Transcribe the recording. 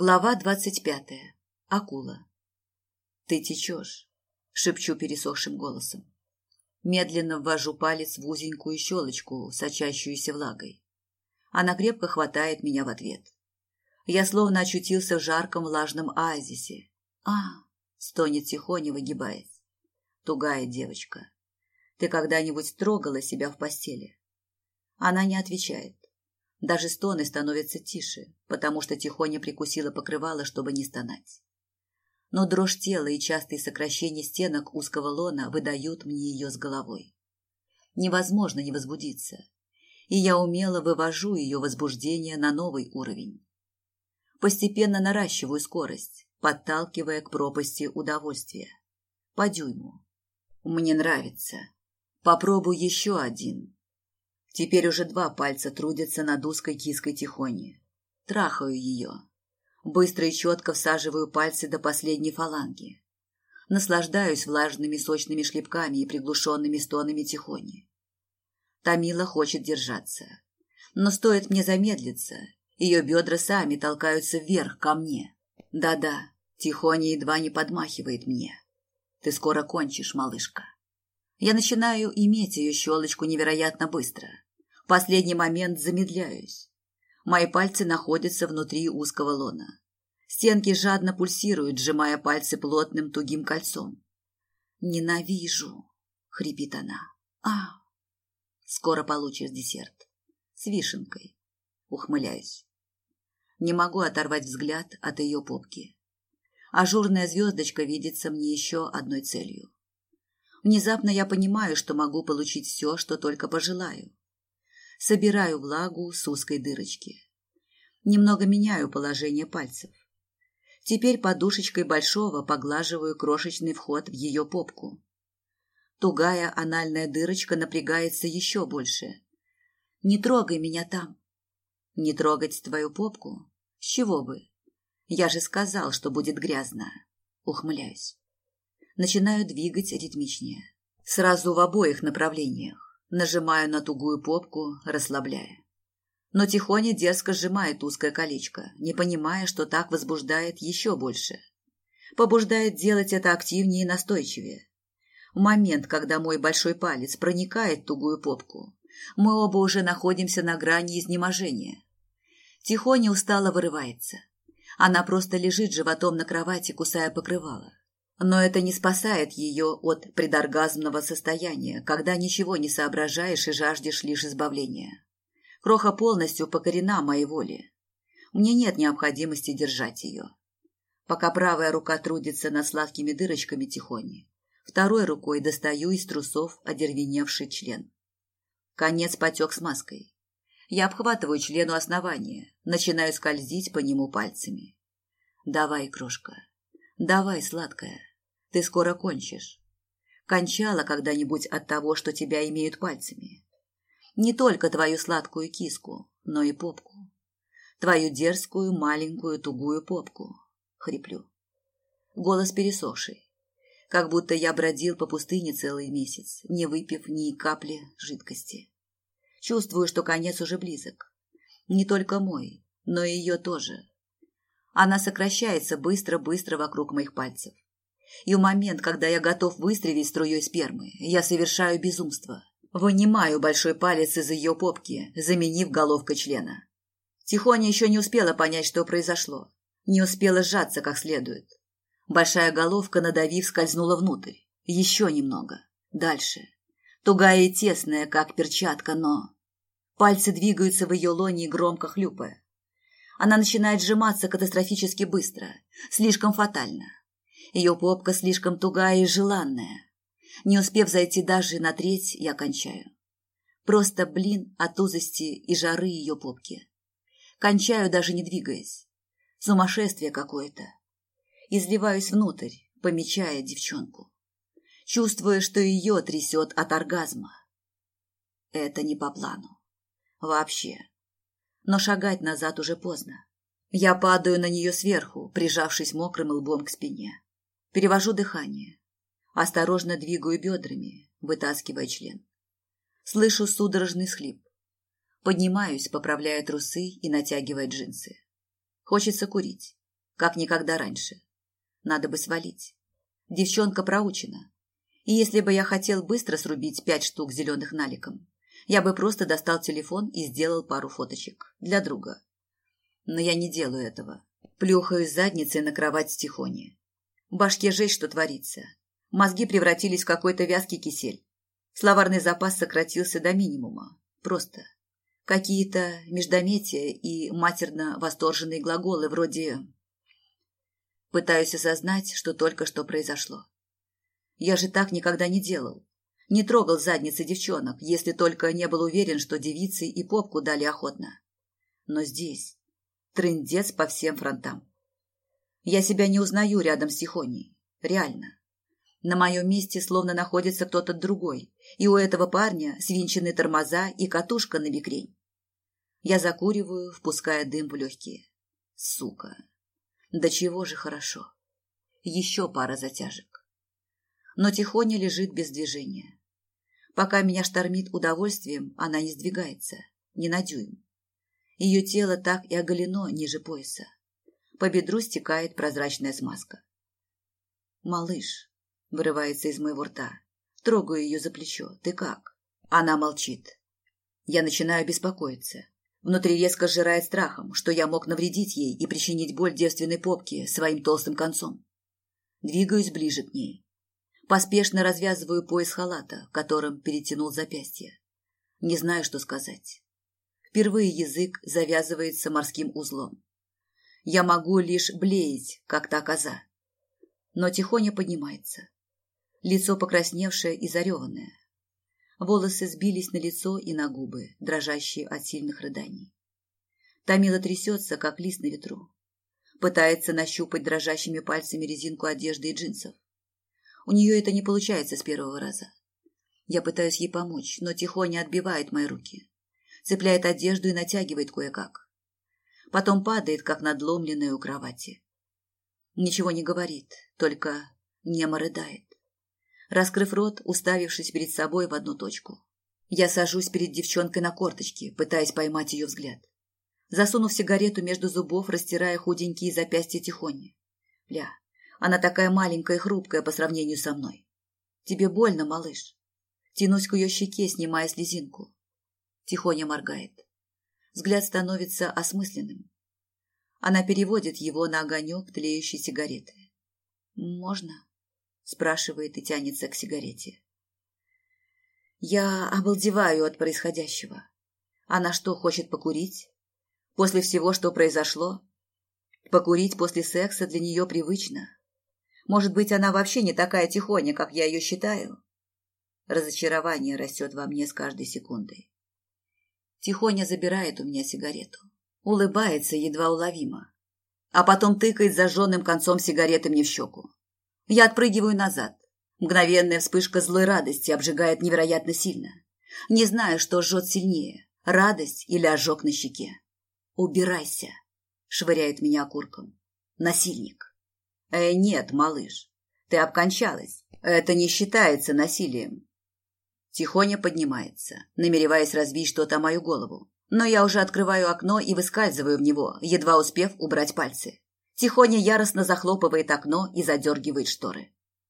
Глава двадцать пятая. Акула. «Ты течешь», — шепчу пересохшим голосом. Медленно ввожу палец в узенькую щелочку, сочащуюся влагой. Она крепко хватает меня в ответ. Я словно очутился в жарком влажном оазисе. «А!» — стонет тихоня, выгибаясь. Тугая девочка. Ты когда-нибудь трогала себя в постели? Она не отвечает. Даже стоны становятся тише, потому что тихоня прикусила покрывало, чтобы не стонать. Но дрожь тела и частые сокращения стенок узкого лона выдают мне ее с головой. Невозможно не возбудиться, и я умело вывожу ее возбуждение на новый уровень. Постепенно наращиваю скорость, подталкивая к пропасти удовольствия. По дюйму. Мне нравится. Попробуй еще один. Теперь уже два пальца трудятся над узкой киской тихони. Трахаю ее. Быстро и четко всаживаю пальцы до последней фаланги. Наслаждаюсь влажными сочными шлепками и приглушенными стонами тихони. Тамила хочет держаться. Но стоит мне замедлиться, ее бедра сами толкаются вверх ко мне. Да-да, Тихоня едва не подмахивает мне. Ты скоро кончишь, малышка. Я начинаю иметь ее щелочку невероятно быстро последний момент замедляюсь. Мои пальцы находятся внутри узкого лона. Стенки жадно пульсируют, сжимая пальцы плотным тугим кольцом. «Ненавижу!» — хрипит она. «А!» «Скоро получишь десерт. С вишенкой». Ухмыляюсь. Не могу оторвать взгляд от ее попки. Ажурная звездочка видится мне еще одной целью. Внезапно я понимаю, что могу получить все, что только пожелаю собираю влагу с узкой дырочки. Немного меняю положение пальцев. Теперь подушечкой большого поглаживаю крошечный вход в ее попку. Тугая анальная дырочка напрягается еще больше. Не трогай меня там. Не трогать твою попку? С чего бы? Я же сказал, что будет грязно. Ухмыляюсь. Начинаю двигать ритмичнее. Сразу в обоих направлениях. Нажимаю на тугую попку, расслабляя. Но Тихоня дерзко сжимает узкое колечко, не понимая, что так возбуждает еще больше. Побуждает делать это активнее и настойчивее. В момент, когда мой большой палец проникает в тугую попку, мы оба уже находимся на грани изнеможения. Тихоня устало вырывается. Она просто лежит животом на кровати, кусая покрывало. Но это не спасает ее от предоргазмного состояния, когда ничего не соображаешь и жаждешь лишь избавления. Кроха полностью покорена моей воле. Мне нет необходимости держать ее. Пока правая рука трудится над сладкими дырочками тихони, второй рукой достаю из трусов одервеневший член. Конец потек с маской. Я обхватываю члену основания, начинаю скользить по нему пальцами. «Давай, крошка, давай, сладкая, ты скоро кончишь. Кончала когда-нибудь от того, что тебя имеют пальцами. Не только твою сладкую киску, но и попку. Твою дерзкую, маленькую, тугую попку. Хриплю. Голос пересохший. Как будто я бродил по пустыне целый месяц, не выпив ни капли жидкости. Чувствую, что конец уже близок. Не только мой, но и ее тоже. Она сокращается быстро-быстро вокруг моих пальцев. И в момент, когда я готов выстрелить струей спермы, я совершаю безумство. Вынимаю большой палец из ее попки, заменив головкой члена. Тихоня еще не успела понять, что произошло. Не успела сжаться как следует. Большая головка, надавив, скользнула внутрь. Еще немного. Дальше. Тугая и тесная, как перчатка, но... Пальцы двигаются в ее лоне громко хлюпая. Она начинает сжиматься катастрофически быстро, слишком фатально. Ее попка слишком тугая и желанная. Не успев зайти даже на треть, я кончаю. Просто блин от узости и жары ее попки. Кончаю, даже не двигаясь. Сумасшествие какое-то. Изливаюсь внутрь, помечая девчонку. Чувствуя, что ее трясет от оргазма. Это не по плану. Вообще. Но шагать назад уже поздно. Я падаю на нее сверху, прижавшись мокрым лбом к спине. Перевожу дыхание. Осторожно двигаю бедрами, вытаскивая член. Слышу судорожный схлип. Поднимаюсь, поправляя трусы и натягивая джинсы. Хочется курить. как никогда раньше. Надо бы свалить. Девчонка проучена. И если бы я хотел быстро срубить пять штук зеленых наликом, я бы просто достал телефон и сделал пару фоточек. Для друга. Но я не делаю этого. Плюхаюсь задницей на кровать Стихони. В башке жесть, что творится. Мозги превратились в какой-то вязкий кисель. Словарный запас сократился до минимума. Просто. Какие-то междометия и матерно-восторженные глаголы вроде Пытаюсь осознать, что только что произошло. Я же так никогда не делал. Не трогал задницы девчонок, если только не был уверен, что девицы и попку дали охотно. Но здесь трындец по всем фронтам. Я себя не узнаю рядом с Тихоней. Реально. На моем месте словно находится кто-то другой, и у этого парня свинчены тормоза и катушка на бикрень. Я закуриваю, впуская дым в легкие. Сука. Да чего же хорошо. Еще пара затяжек. Но Тихоня лежит без движения. Пока меня штормит удовольствием, она не сдвигается, не на дюйм. Ее тело так и оголено ниже пояса. По бедру стекает прозрачная смазка. «Малыш», — вырывается из моего рта. Трогаю ее за плечо. «Ты как?» Она молчит. Я начинаю беспокоиться. Внутри резко сжирает страхом, что я мог навредить ей и причинить боль девственной попке своим толстым концом. Двигаюсь ближе к ней. Поспешно развязываю пояс халата, которым перетянул запястье. Не знаю, что сказать. Впервые язык завязывается морским узлом. Я могу лишь блеять, как та коза. Но тихоня поднимается. Лицо покрасневшее и зареванное. Волосы сбились на лицо и на губы, дрожащие от сильных рыданий. Тамила трясется, как лист на ветру. Пытается нащупать дрожащими пальцами резинку одежды и джинсов. У нее это не получается с первого раза. Я пытаюсь ей помочь, но тихоня отбивает мои руки. Цепляет одежду и натягивает кое-как. Потом падает, как надломленная у кровати. Ничего не говорит, только немо рыдает раскрыв рот, уставившись перед собой в одну точку. Я сажусь перед девчонкой на корточки, пытаясь поймать ее взгляд. Засунув сигарету между зубов, растирая худенькие запястья тихони. Бля, она такая маленькая и хрупкая по сравнению со мной. Тебе больно, малыш? Тянусь к ее щеке, снимая слезинку. Тихоня моргает. Взгляд становится осмысленным. Она переводит его на огонек тлеющей сигареты. «Можно?» спрашивает и тянется к сигарете. Я обалдеваю от происходящего. Она что, хочет покурить? После всего, что произошло? Покурить после секса для нее привычно. Может быть, она вообще не такая тихоня, как я ее считаю? Разочарование растет во мне с каждой секундой. Тихоня забирает у меня сигарету. Улыбается едва уловимо. А потом тыкает зажженным концом сигареты мне в щеку. Я отпрыгиваю назад. Мгновенная вспышка злой радости обжигает невероятно сильно. Не знаю, что жжет сильнее – радость или ожог на щеке. «Убирайся!» – швыряет меня окурком. «Насильник!» «Э, нет, малыш, ты обкончалась. Это не считается насилием». Тихоня поднимается, намереваясь разбить что-то мою голову. Но я уже открываю окно и выскальзываю в него, едва успев убрать пальцы. Тихоня яростно захлопывает окно и задергивает шторы.